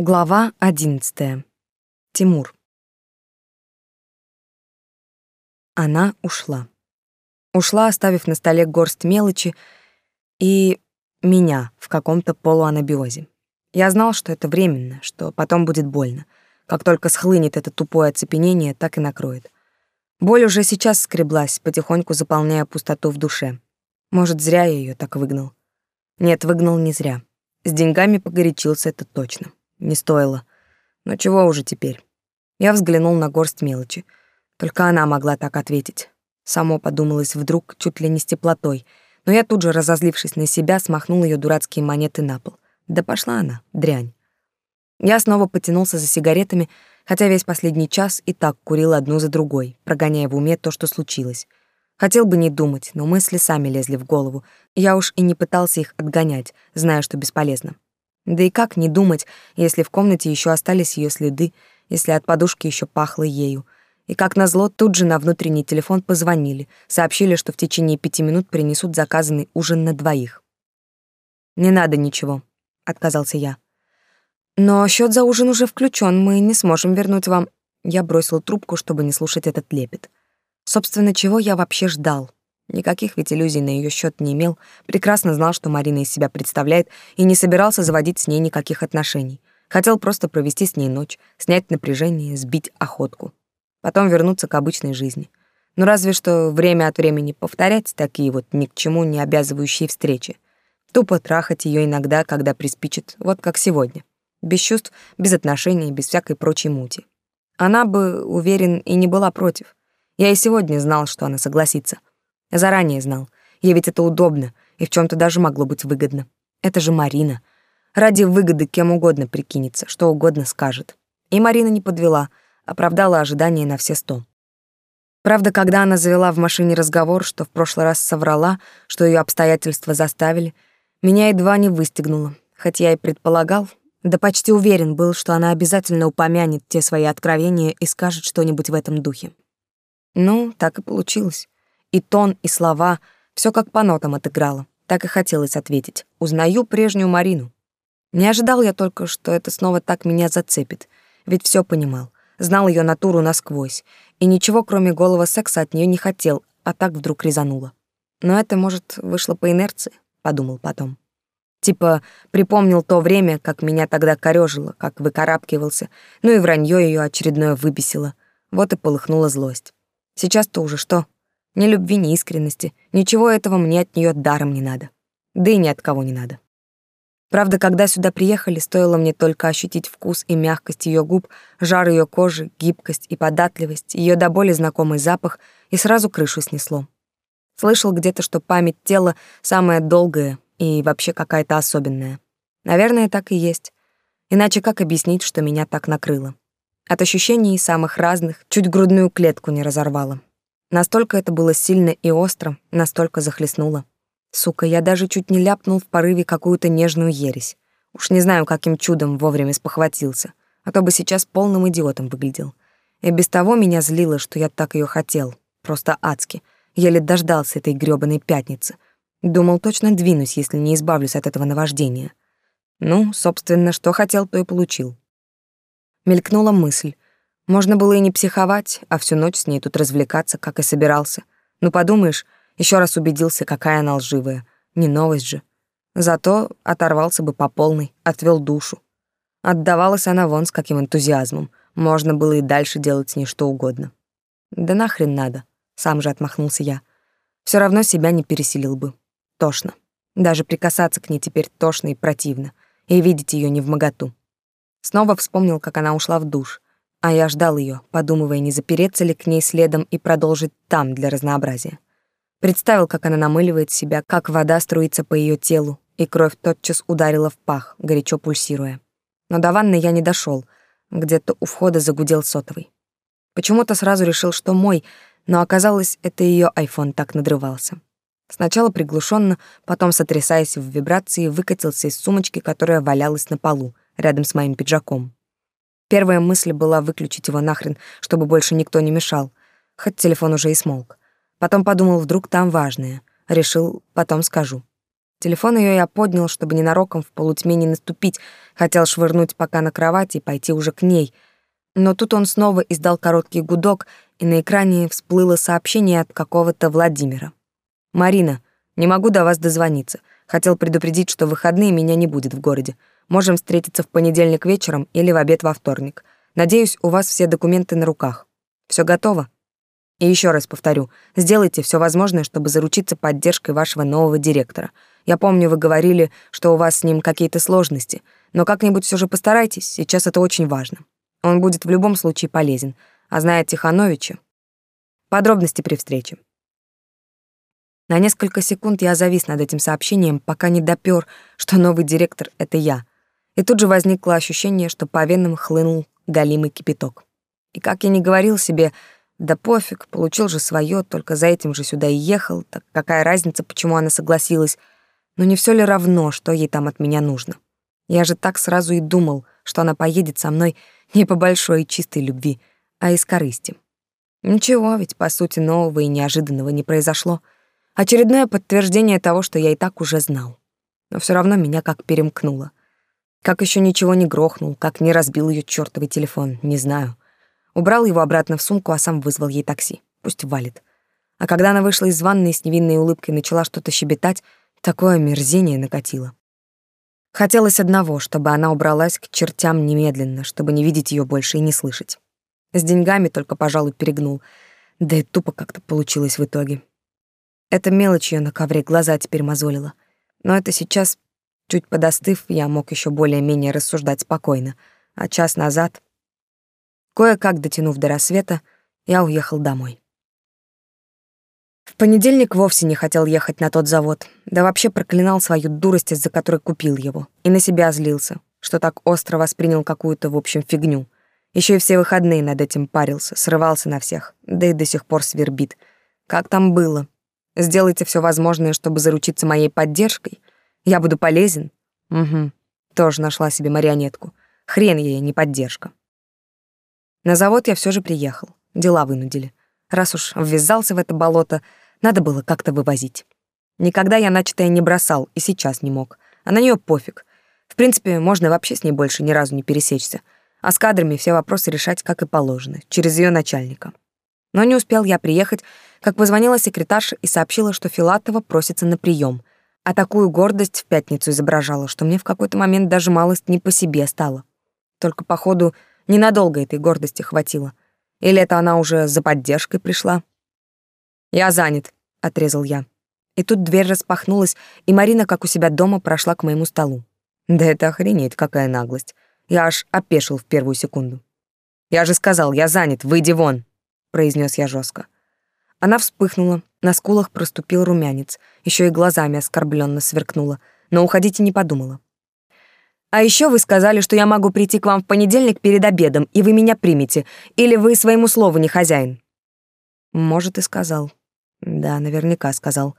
Глава одиннадцатая. Тимур. Она ушла. Ушла, оставив на столе горсть мелочи и меня в каком-то полуанабиозе. Я знал, что это временно, что потом будет больно. Как только схлынет это тупое оцепенение, так и накроет. Боль уже сейчас скреблась, потихоньку заполняя пустоту в душе. Может, зря я ее так выгнал. Нет, выгнал не зря. С деньгами погорячился, это точно. Не стоило. Но чего уже теперь? Я взглянул на горсть мелочи. Только она могла так ответить. Само подумалось вдруг чуть ли не с теплотой, но я тут же, разозлившись на себя, смахнул ее дурацкие монеты на пол. Да пошла она, дрянь. Я снова потянулся за сигаретами, хотя весь последний час и так курил одну за другой, прогоняя в уме то, что случилось. Хотел бы не думать, но мысли сами лезли в голову. Я уж и не пытался их отгонять, зная, что бесполезно. Да и как не думать, если в комнате еще остались ее следы, если от подушки еще пахло ею. И как назло, тут же на внутренний телефон позвонили, сообщили, что в течение пяти минут принесут заказанный ужин на двоих. «Не надо ничего», — отказался я. «Но счет за ужин уже включен, мы не сможем вернуть вам...» Я бросил трубку, чтобы не слушать этот лепет. Собственно, чего я вообще ждал? Никаких ведь иллюзий на ее счет не имел, прекрасно знал, что Марина из себя представляет, и не собирался заводить с ней никаких отношений. Хотел просто провести с ней ночь, снять напряжение, сбить охотку. Потом вернуться к обычной жизни. Но ну, разве что время от времени повторять такие вот ни к чему не обязывающие встречи. Тупо трахать ее иногда, когда приспичит, вот как сегодня. Без чувств, без отношений, без всякой прочей мути. Она бы, уверен, и не была против. Я и сегодня знал, что она согласится. Заранее знал. Ей ведь это удобно и в чем то даже могло быть выгодно. Это же Марина. Ради выгоды кем угодно прикинется, что угодно скажет. И Марина не подвела, оправдала ожидания на все сто. Правда, когда она завела в машине разговор, что в прошлый раз соврала, что ее обстоятельства заставили, меня едва не выстегнуло, хоть я и предполагал, да почти уверен был, что она обязательно упомянет те свои откровения и скажет что-нибудь в этом духе. Ну, так и получилось. И тон, и слова — все как по нотам отыграло. Так и хотелось ответить. Узнаю прежнюю Марину. Не ожидал я только, что это снова так меня зацепит. Ведь все понимал. Знал ее натуру насквозь. И ничего, кроме голого секса, от нее не хотел, а так вдруг резануло. Но это, может, вышло по инерции, подумал потом. Типа припомнил то время, как меня тогда корёжило, как выкарабкивался, ну и вранье ее очередное выбесило. Вот и полыхнула злость. Сейчас-то уже что? Ни любви, ни искренности. Ничего этого мне от нее даром не надо. Да и ни от кого не надо. Правда, когда сюда приехали, стоило мне только ощутить вкус и мягкость ее губ, жар ее кожи, гибкость и податливость, ее до боли знакомый запах, и сразу крышу снесло. Слышал где-то, что память тела самая долгая и вообще какая-то особенная. Наверное, так и есть. Иначе как объяснить, что меня так накрыло? От ощущений самых разных чуть грудную клетку не разорвало. Настолько это было сильно и остро, настолько захлестнуло. Сука, я даже чуть не ляпнул в порыве какую-то нежную ересь. Уж не знаю, каким чудом вовремя спохватился, а то бы сейчас полным идиотом выглядел. И без того меня злило, что я так ее хотел. Просто адски. Еле дождался этой грёбаной пятницы. Думал, точно двинусь, если не избавлюсь от этого наваждения. Ну, собственно, что хотел, то и получил. Мелькнула мысль — можно было и не психовать, а всю ночь с ней тут развлекаться, как и собирался. Ну, подумаешь, еще раз убедился, какая она лживая. Не новость же. Зато оторвался бы по полной, отвел душу. Отдавалась она вон с каким энтузиазмом. Можно было и дальше делать с ней что угодно. Да нахрен надо, сам же отмахнулся я. Все равно себя не переселил бы. Тошно. Даже прикасаться к ней теперь тошно и противно. И видеть ее не в моготу. Снова вспомнил, как она ушла в душ — а я ждал ее, подумывая, не запереться ли к ней следом и продолжить там для разнообразия. Представил, как она намыливает себя, как вода струится по ее телу, и кровь тотчас ударила в пах, горячо пульсируя. Но до ванны я не дошел, где-то у входа загудел сотовый. Почему-то сразу решил, что мой, но оказалось, это ее айфон так надрывался. Сначала приглушенно, потом, сотрясаясь в вибрации, выкатился из сумочки, которая валялась на полу, рядом с моим пиджаком. Первая мысль была выключить его нахрен, чтобы больше никто не мешал, хоть телефон уже и смолк. Потом подумал, вдруг там важное. Решил, потом скажу. Телефон ее я поднял, чтобы ненароком в полутьме не наступить, хотел швырнуть пока на кровать и пойти уже к ней. Но тут он снова издал короткий гудок, и на экране всплыло сообщение от какого-то Владимира. «Марина, не могу до вас дозвониться. Хотел предупредить, что в выходные меня не будет в городе. Можем встретиться в понедельник вечером или в обед во вторник. Надеюсь, у вас все документы на руках. Все готово? И еще раз повторю, сделайте все возможное, чтобы заручиться поддержкой вашего нового директора. Я помню, вы говорили, что у вас с ним какие-то сложности, но как-нибудь все же постарайтесь, сейчас это очень важно. Он будет в любом случае полезен, а зная Тихановича... Подробности при встрече. На несколько секунд я завис над этим сообщением, пока не допёр, что новый директор — это я. И тут же возникло ощущение, что по венам хлынул галимый кипяток. И как я не говорил себе, да пофиг, получил же свое, только за этим же сюда и ехал, так какая разница, почему она согласилась, но не все ли равно, что ей там от меня нужно? Я же так сразу и думал, что она поедет со мной не по большой и чистой любви, а из корысти. Ничего, ведь по сути нового и неожиданного не произошло — Очередное подтверждение того, что я и так уже знал. Но все равно меня как перемкнуло. Как еще ничего не грохнул, как не разбил ее чертовый телефон, не знаю. Убрал его обратно в сумку, а сам вызвал ей такси. Пусть валит. А когда она вышла из ванной с невинной улыбкой начала что-то щебетать, такое мерзение накатило. Хотелось одного, чтобы она убралась к чертям немедленно, чтобы не видеть ее больше и не слышать. С деньгами только, пожалуй, перегнул. Да и тупо как-то получилось в итоге. Эта мелочь её на ковре глаза теперь мозолила. Но это сейчас, чуть подостыв, я мог ещё более-менее рассуждать спокойно. А час назад, кое-как дотянув до рассвета, я уехал домой. В понедельник вовсе не хотел ехать на тот завод, да вообще проклинал свою дурость, из-за которой купил его, и на себя злился, что так остро воспринял какую-то, в общем, фигню. Ещё и все выходные над этим парился, срывался на всех, да и до сих пор свербит. Как там было? Сделайте все возможное, чтобы заручиться моей поддержкой. Я буду полезен. Угу. Тоже нашла себе марионетку. Хрен ей, не поддержка. На завод я все же приехал. Дела вынудили. Раз уж ввязался в это болото, надо было как-то вывозить. Никогда я начатое не бросал, и сейчас не мог. А на нее пофиг. В принципе, можно вообще с ней больше ни разу не пересечься. А с кадрами все вопросы решать как и положено, через ее начальника. Но не успел я приехать, как позвонила секретарша и сообщила, что Филатова просится на прием. А такую гордость в пятницу изображала, что мне в какой-то момент даже малость не по себе стало. Только, походу, ненадолго этой гордости хватило. Или это она уже за поддержкой пришла? «Я занят», — отрезал я. И тут дверь распахнулась, и Марина, как у себя дома, прошла к моему столу. Да это охренеть, какая наглость. Я аж опешил в первую секунду. «Я же сказал, я занят, выйди вон», — произнес я жестко. Она вспыхнула, на скулах проступил румянец, еще и глазами оскорбленно сверкнула, но уходить и не подумала. «А еще вы сказали, что я могу прийти к вам в понедельник перед обедом, и вы меня примете, или вы своему слову не хозяин?» Может, и сказал. Да, наверняка сказал.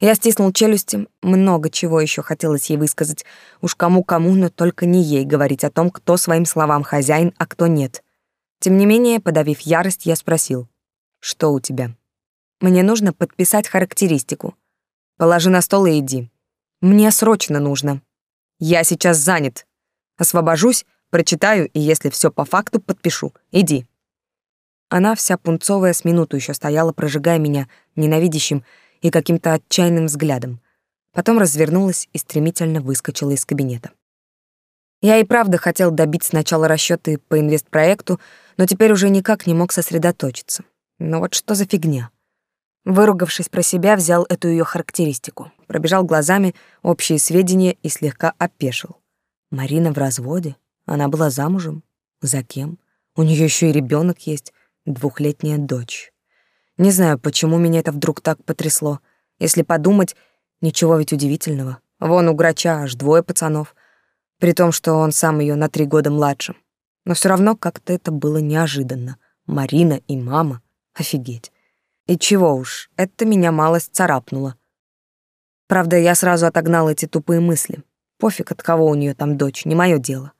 Я стиснул челюсти, много чего еще хотелось ей высказать. Уж кому-кому, но только не ей говорить о том, кто своим словам хозяин, а кто нет. Тем не менее, подавив ярость, я спросил. «Что у тебя?» Мне нужно подписать характеристику. Положи на стол и иди. Мне срочно нужно. Я сейчас занят. Освобожусь, прочитаю и, если все по факту, подпишу. Иди. Она вся пунцовая с минуту еще стояла, прожигая меня ненавидящим и каким-то отчаянным взглядом. Потом развернулась и стремительно выскочила из кабинета. Я и правда хотел добить сначала расчеты по инвестпроекту, но теперь уже никак не мог сосредоточиться. Но вот что за фигня? Выругавшись про себя, взял эту ее характеристику, пробежал глазами общие сведения и слегка опешил. Марина в разводе? Она была замужем? За кем? У нее еще и ребенок есть, двухлетняя дочь. Не знаю, почему меня это вдруг так потрясло. Если подумать, ничего ведь удивительного. Вон у грача аж двое пацанов, при том, что он сам ее на три года младше. Но все равно как-то это было неожиданно. Марина и мама. Офигеть. И чего уж, это меня малость царапнуло. Правда, я сразу отогнал эти тупые мысли. Пофиг, от кого у нее там дочь, не мое дело.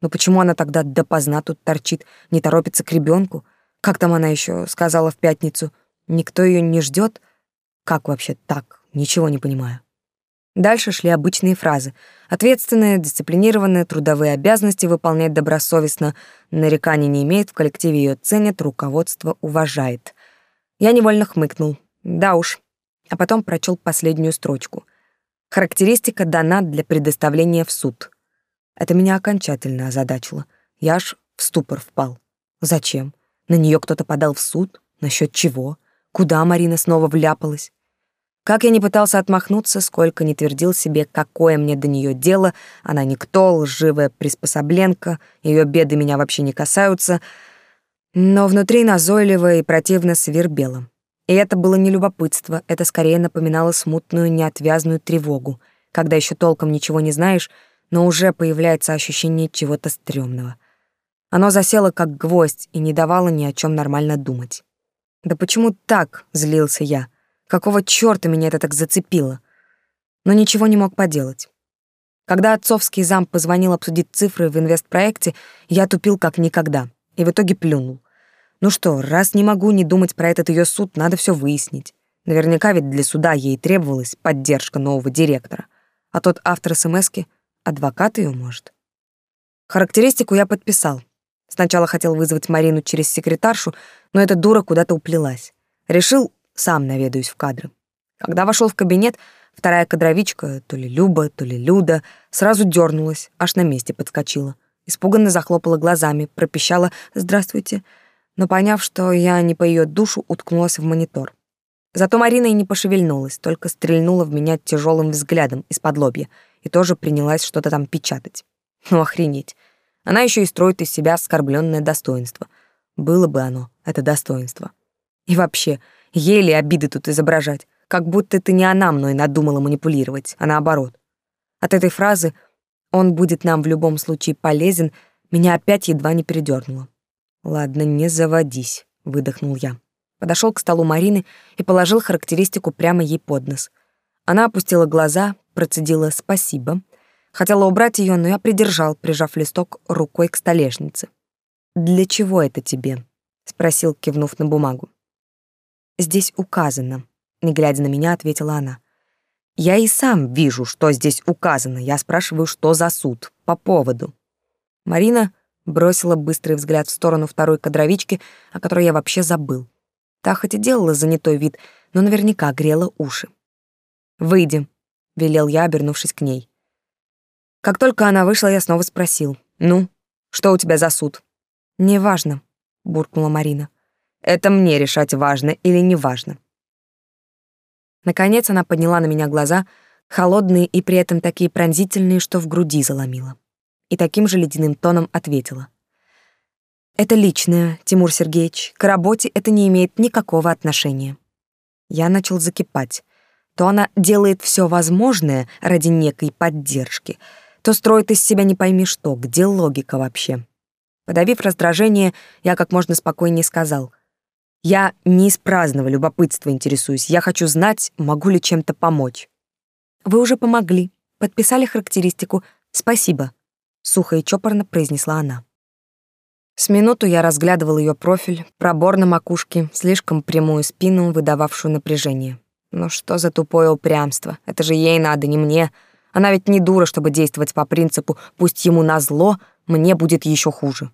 Но почему она тогда допоздна тут торчит, не торопится к ребенку? Как там она еще сказала в пятницу? Никто ее не ждет? Как вообще так? Ничего не понимаю. Дальше шли обычные фразы. Ответственные, дисциплинированные, трудовые обязанности выполнять добросовестно, нареканий не имеет, в коллективе ее ценят, руководство уважает. Я невольно хмыкнул. Да уж. А потом прочел последнюю строчку. Характеристика дана для предоставления в суд. Это меня окончательно озадачило. Я аж в ступор впал. Зачем? На нее кто-то подал в суд? Насчет чего? Куда Марина снова вляпалась? Как я не пытался отмахнуться, сколько не твердил себе, какое мне до нее дело, она никто, лживая приспособленка, ее беды меня вообще не касаются, но внутри назойливо и противно свербело. И это было не любопытство, это скорее напоминало смутную, неотвязную тревогу, когда еще толком ничего не знаешь, но уже появляется ощущение чего-то стрёмного. Оно засело как гвоздь и не давало ни о чем нормально думать. Да почему так, злился я. Какого чёрта меня это так зацепило? Но ничего не мог поделать. Когда отцовский зам позвонил обсудить цифры в инвестпроекте, я тупил как никогда и в итоге плюнул. Ну что, раз не могу не думать про этот её суд, надо всё выяснить. Наверняка ведь для суда ей требовалась поддержка нового директора. А тот автор СМСки — адвокат её может. Характеристику я подписал. Сначала хотел вызвать Марину через секретаршу, но эта дура куда-то уплелась. Решил, сам наведаюсь в кадры. Когда вошел в кабинет, вторая кадровичка, то ли Люба, то ли Люда, сразу дернулась, аж на месте подскочила. Испуганно захлопала глазами, пропищала «Здравствуйте», но, поняв, что я не по ее душу, уткнулась в монитор. Зато Марина и не пошевельнулась, только стрельнула в меня тяжелым взглядом из-под лобья и тоже принялась что-то там печатать. Ну, охренеть. Она еще и строит из себя оскорбленное достоинство. Было бы оно, это достоинство. И вообще, Еле обиды тут изображать, как будто ты не она мной надумала манипулировать, а наоборот. От этой фразы «он будет нам в любом случае полезен» меня опять едва не передёрнуло. «Ладно, не заводись», — выдохнул я. Подошел к столу Марины и положил характеристику прямо ей под нос. Она опустила глаза, процедила «спасибо». Хотела убрать ее, но я придержал, прижав листок рукой к столешнице. «Для чего это тебе?» — спросил, кивнув на бумагу. Здесь указано, не глядя на меня, ответила она. Я и сам вижу, что здесь указано. Я спрашиваю, что за суд, по поводу. Марина бросила быстрый взгляд в сторону второй кадровички, о которой я вообще забыл. Та хоть и делала занятой вид, но наверняка грела уши. «Выйди», — велел я, обернувшись к ней. Как только она вышла, я снова спросил. «Ну, что у тебя за суд?» «Неважно», — буркнула Марина. Это мне решать, важно или не важно. Наконец она подняла на меня глаза, холодные и при этом такие пронзительные, что в груди заломило. И таким же ледяным тоном ответила. «Это личное, Тимур Сергеевич. К работе это не имеет никакого отношения». Я начал закипать. То она делает все возможное ради некой поддержки, то строит из себя не пойми что, где логика вообще. Подавив раздражение, я как можно спокойнее сказал. Я не из праздного любопытства интересуюсь. Я хочу знать, могу ли чем-то помочь. Вы уже помогли. Подписали характеристику. Спасибо. Сухо и чопорно произнесла она. С минуту я разглядывал ее профиль, пробор на макушке, слишком прямую спину, выдававшую напряжение. Ну что за тупое упрямство? Это же ей надо, не мне. Она ведь не дура, чтобы действовать по принципу «пусть ему назло, мне будет еще хуже».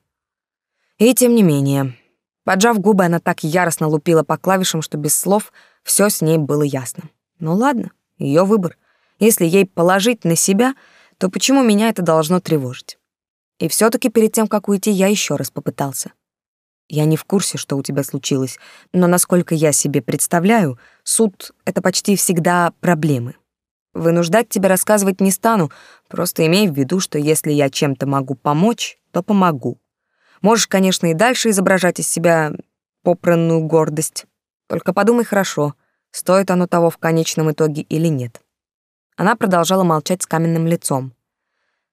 И тем не менее, Поджав губы, она так яростно лупила по клавишам, что без слов все с ней было ясно. Ну ладно, ее выбор. Если ей положить на себя, то почему меня это должно тревожить? И все таки перед тем, как уйти, я еще раз попытался. Я не в курсе, что у тебя случилось, но насколько я себе представляю, суд — это почти всегда проблемы. Вынуждать тебя рассказывать не стану, просто имей в виду, что если я чем-то могу помочь, то помогу. Можешь, конечно, и дальше изображать из себя попранную гордость. Только подумай хорошо, стоит оно того в конечном итоге или нет. Она продолжала молчать с каменным лицом.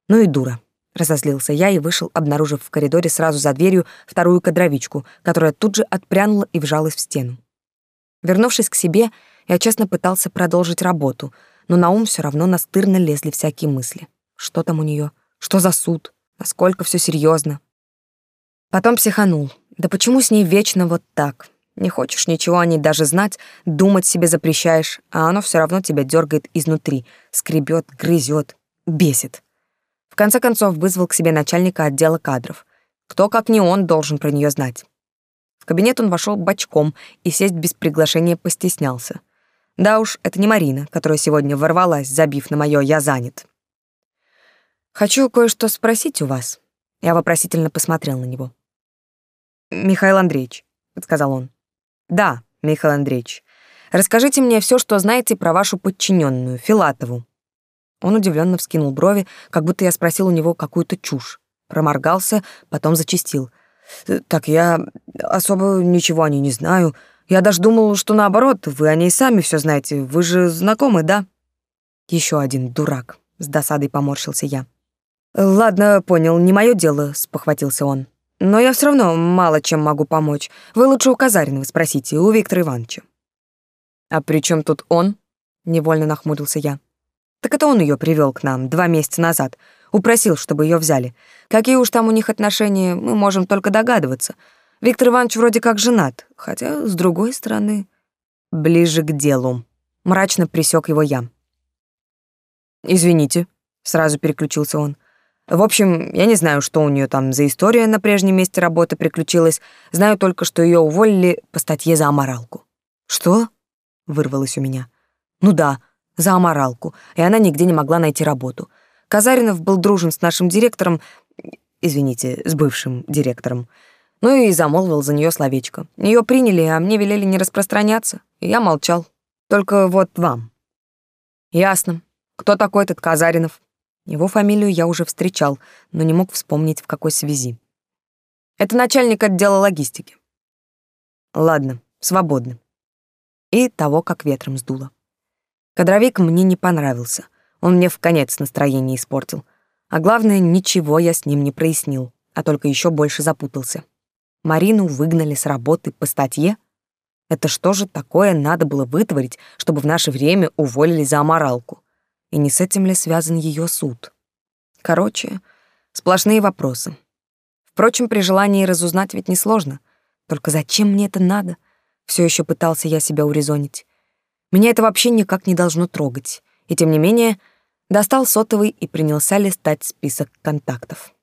Ну и дура. Разозлился я и вышел, обнаружив в коридоре сразу за дверью вторую кадровичку, которая тут же отпрянула и вжалась в стену. Вернувшись к себе, я честно пытался продолжить работу, но на ум все равно настырно лезли всякие мысли. Что там у нее? Что за суд? Насколько все серьезно? Потом психанул. Да почему с ней вечно вот так? Не хочешь ничего о ней даже знать, думать себе запрещаешь, а оно все равно тебя дергает изнутри, скребет, грызет, бесит. В конце концов вызвал к себе начальника отдела кадров. Кто, как не он, должен про нее знать. В кабинет он вошел бочком и сесть без приглашения постеснялся. Да уж, это не Марина, которая сегодня ворвалась, забив на мое «я занят». «Хочу кое-что спросить у вас». Я вопросительно посмотрел на него. «Михаил Андреевич», — подсказал он. Да, Михаил Андреевич. Расскажите мне все, что знаете про вашу подчиненную Филатову. Он удивленно вскинул брови, как будто я спросил у него какую-то чушь. Проморгался, потом зачистил. «Э, так я особо ничего о ней не знаю. Я даже думал, что наоборот, вы о ней сами все знаете. Вы же знакомы, да? Еще один дурак. С досадой поморщился я. Ладно, понял, не мое дело, спохватился он. Но я все равно мало чем могу помочь. Вы лучше у Казаринова спросите, у Виктора Ивановича. А при чем тут он? Невольно нахмурился я. Так это он ее привел к нам два месяца назад. Упросил, чтобы ее взяли. Какие уж там у них отношения, мы можем только догадываться. Виктор Иванович вроде как женат, хотя, с другой стороны, ближе к делу. Мрачно присек его я. «Извините», — сразу переключился он. В общем, я не знаю, что у нее там за история на прежнем месте работы приключилась. Знаю только, что ее уволили по статье за аморалку. Что? вырвалось у меня. Ну да, за аморалку. И она нигде не могла найти работу. Казаринов был дружен с нашим директором, извините, с бывшим директором. Ну и замолвил за нее словечко. Ее приняли, а мне велели не распространяться. И я молчал. Только вот вам. Ясно. Кто такой этот Казаринов? Его фамилию я уже встречал, но не мог вспомнить, в какой связи. Это начальник отдела логистики. Ладно, свободны. И того, как ветром сдуло. Кадровик мне не понравился. Он мне в конец настроение испортил. А главное, ничего я с ним не прояснил, а только еще больше запутался. Марину выгнали с работы по статье? Это что же такое надо было вытворить, чтобы в наше время уволили за аморалку? И не с этим ли связан ее суд? Короче, сплошные вопросы. Впрочем, при желании разузнать ведь несложно. Только зачем мне это надо? Все еще пытался я себя урезонить. Меня это вообще никак не должно трогать. И тем не менее, достал сотовый и принялся листать список контактов.